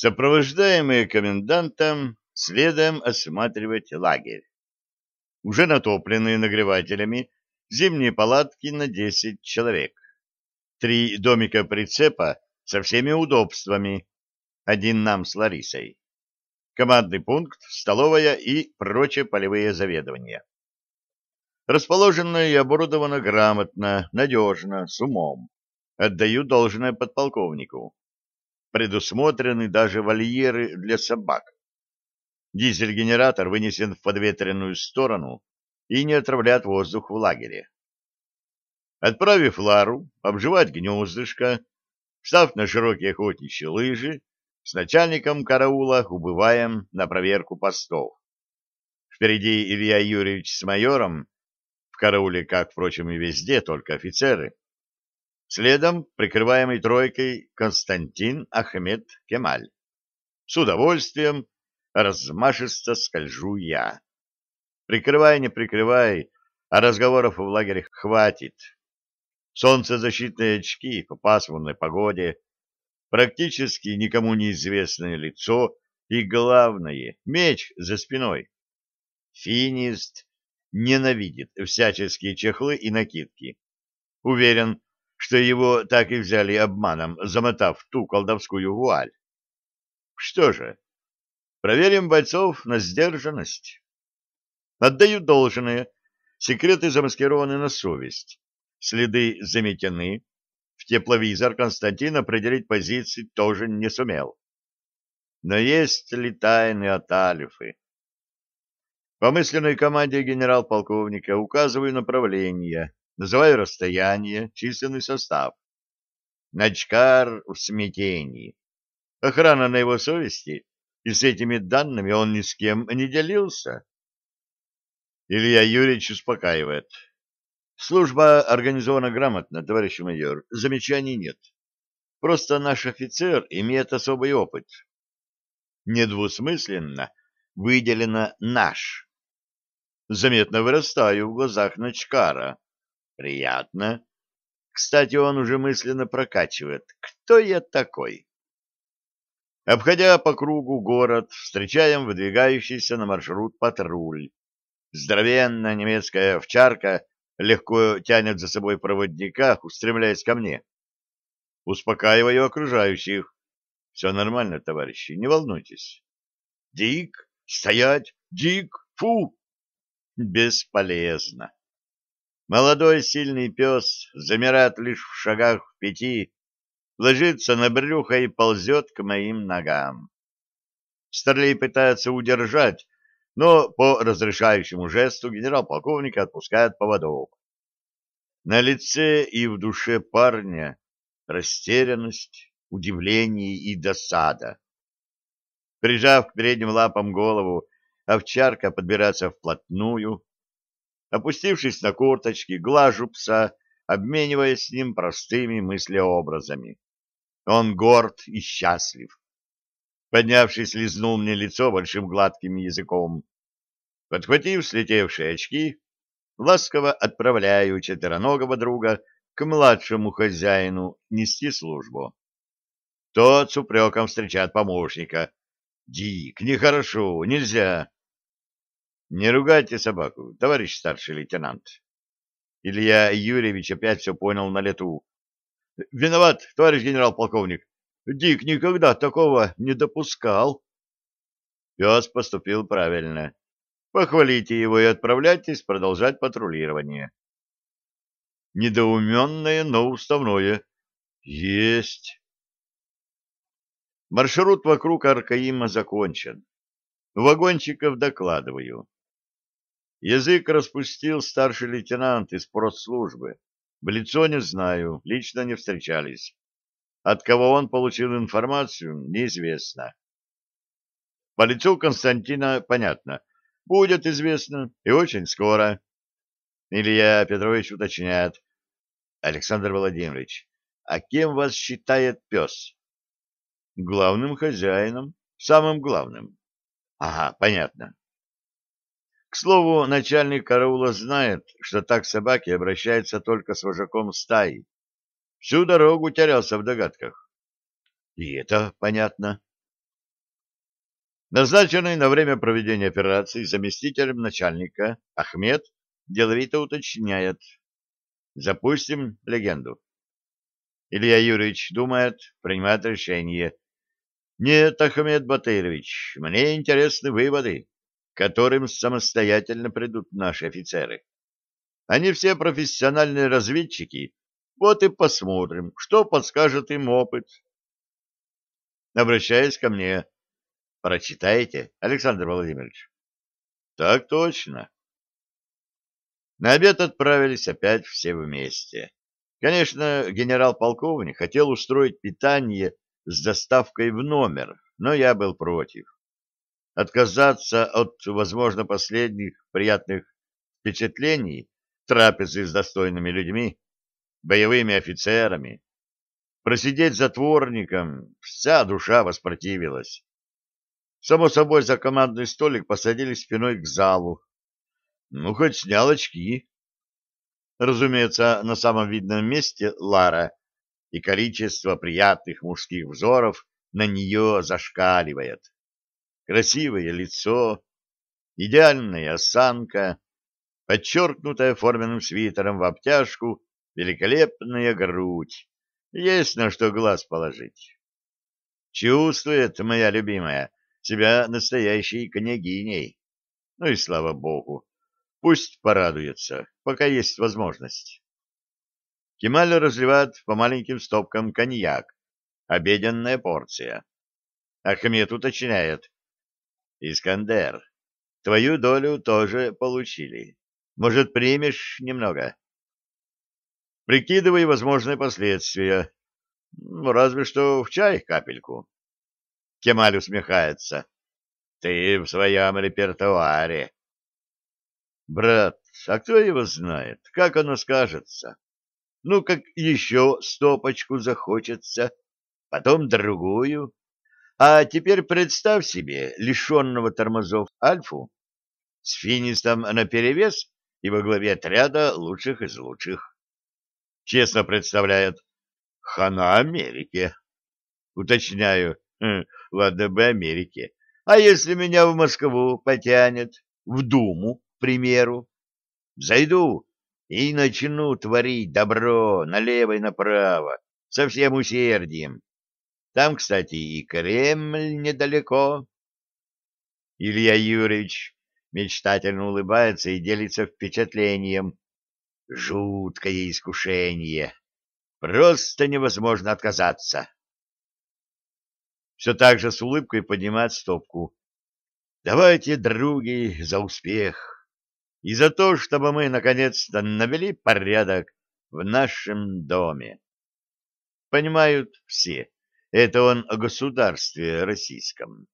Сопровождаемые комендантом, следом осматривать лагерь. Уже натопленные нагревателями зимние палатки на 10 человек. Три домика прицепа со всеми удобствами, один нам с Ларисой. Командный пункт, столовая и прочие полевые заведования. Расположено и оборудовано грамотно, надежно, с умом. Отдаю должное подполковнику. Предусмотрены даже вольеры для собак. Дизель-генератор вынесен в подветренную сторону и не отравляет воздух в лагере. Отправив Лару обживать гнездышко, встав на широкие охотничьи лыжи, с начальником караула убываем на проверку постов. Впереди Илья Юрьевич с майором, в карауле, как, впрочем, и везде, только офицеры. Следом, прикрываемый тройкой, Константин Ахмед Кемаль. С удовольствием размашисто скольжу я. Прикрывай, не прикрывай, а разговоров в лагере хватит. Солнцезащитные очки по пасмурной погоде, практически никому неизвестное лицо и, главное, меч за спиной. Финист ненавидит всяческие чехлы и накидки. Уверен, что его так и взяли обманом, замотав ту колдовскую вуаль. Что же, проверим бойцов на сдержанность. Отдаю должное, секреты замаскированы на совесть, следы заметены, в тепловизор Константин определить позиции тоже не сумел. Но есть ли тайны от Альфы? По мысленной команде генерал-полковника указываю направление, называю расстояние, численный состав. Начкар в смятении. Охрана на его совести, и с этими данными он ни с кем не делился. Илья Юрьевич успокаивает. Служба организована грамотно, товарищ майор. Замечаний нет. Просто наш офицер имеет особый опыт. Недвусмысленно выделено «наш». Заметно вырастаю в глазах Ночкара. Приятно. Кстати, он уже мысленно прокачивает. Кто я такой? Обходя по кругу город, встречаем выдвигающийся на маршрут патруль. Здоровенная немецкая овчарка легко тянет за собой проводника, устремляясь ко мне. Успокаиваю окружающих. Все нормально, товарищи, не волнуйтесь. Дик, стоять, Дик, фу! Бесполезно. Молодой сильный пес замирает лишь в шагах в пяти, ложится на брюхо и ползет к моим ногам. Старлей пытается удержать, но по разрешающему жесту генерал-полковник отпускает поводок. На лице и в душе парня растерянность, удивление и досада. Прижав к передним лапам голову, овчарка подбирается вплотную. Опустившись на корточки, глажу пса, обмениваясь с ним простыми мыслеобразами. Он горд и счастлив. Поднявшись, лизнул мне лицо большим гладким языком. Подхватив слетевшие очки, ласково отправляю четвероногого друга к младшему хозяину нести службу. Тот с упреком встречает помощника. «Дик, нехорошо, нельзя!» «Не ругайте собаку, товарищ старший лейтенант!» Илья Юрьевич опять все понял на лету. «Виноват, товарищ генерал-полковник. Дик никогда такого не допускал». Пес поступил правильно. Похвалите его и отправляйтесь продолжать патрулирование. Недоуменное, но уставное. Есть. Маршрут вокруг Аркаима закончен. Вагончиков докладываю. Язык распустил старший лейтенант из просслужбы. В лицо не знаю, лично не встречались. От кого он получил информацию, неизвестно. По лицу Константина понятно. Будет известно, и очень скоро. Илья Петрович уточняет. Александр Владимирович, а кем вас считает пес? Главным хозяином, самым главным. Ага, понятно. К слову, начальник караула знает, что так собаки обращаются только с вожаком стаи. Всю дорогу терялся в догадках. И это понятно. Назначенный на время проведения операции заместителем начальника Ахмед деловито уточняет. Запустим легенду. Илья Юрьевич думает, принимает решение. Нет, Ахмед Батырович, мне интересны выводы, которым самостоятельно придут наши офицеры. Они все профессиональные разведчики, вот и посмотрим, что подскажет им опыт. Обращаясь ко мне, прочитаете, Александр Владимирович? Так точно. На обед отправились опять все вместе. Конечно, генерал-полковник хотел устроить питание с доставкой в номер, но я был против. Отказаться от, возможно, последних приятных впечатлений трапезы с достойными людьми, боевыми офицерами, просидеть затворником, вся душа воспротивилась. Само собой, за командный столик посадили спиной к залу. Ну, хоть снял очки. Разумеется, на самом видном месте Лара, и количество приятных мужских взоров на нее зашкаливает. Красивое лицо, идеальная осанка, подчеркнутая форменным свитером в обтяжку, великолепная грудь. Есть на что глаз положить. Чувствует моя любимая себя настоящей княгиней. Ну и слава богу. Пусть порадуется, пока есть возможность. Кемаль разливает по маленьким стопкам коньяк. Обеденная порция. Ахмед уточняет. Искандер, твою долю тоже получили. Может, примешь немного? Прикидывай возможные последствия. Ну, разве что в чай капельку. Кемаль усмехается. Ты в своем репертуаре. Брат, а кто его знает, как оно скажется? Ну, как еще стопочку захочется, потом другую. А теперь представь себе лишенного тормозов Альфу с финистом наперевес и во главе отряда лучших из лучших. Честно представляет хана Америке. Уточняю, хм, ладно бы Америке. А если меня в Москву потянет, в Думу, к примеру? Зайду и начну творить добро налево и направо, со всем усердием. Там, кстати, и Кремль недалеко. Илья Юрьевич мечтательно улыбается и делится впечатлением. Жуткое искушение. Просто невозможно отказаться. Все так же с улыбкой поднимает стопку. Давайте, други, за успех и за то, чтобы мы наконец-то навели порядок в нашем доме. Понимают все, это он о государстве российском.